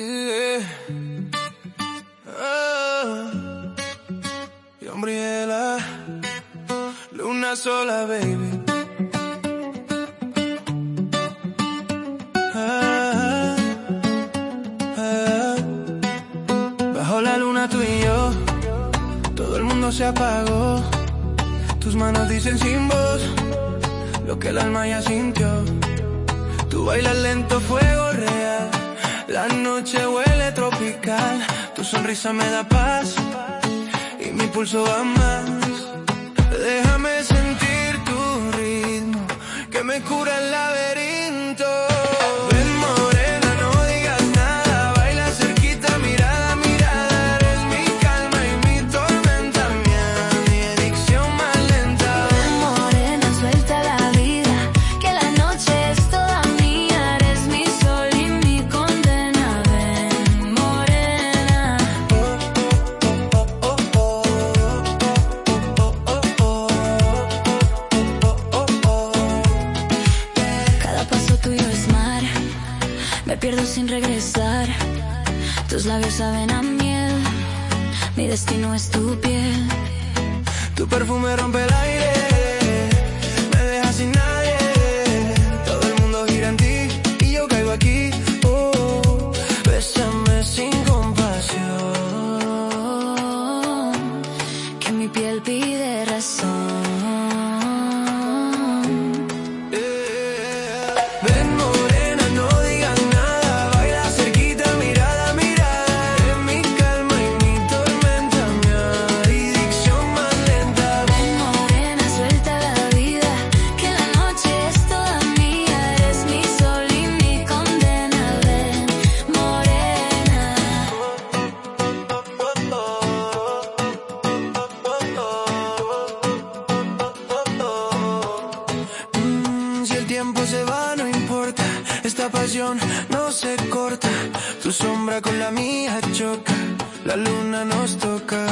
Yeah. Oh. Gabriela, luna sola, baby. Ah, ah. Bajo la luna tú y todo el mundo se apagó. Tus manos dicen sin voz lo que el alma ya sintió. Tú bailas lento, fuego noche huele tropical. Tu sonrisa me da paz y mi pulso va más. Déjame sentir tu ritmo que me cura el laberinto. Me pierdo sin regresar. Tus labios saben a miel, mi destino es tu piel. Tu perfume rompe el aire, tiempo se va, no importa. Esta pasión no se corta. Tu sombra con la mía choca. La luna nos toca.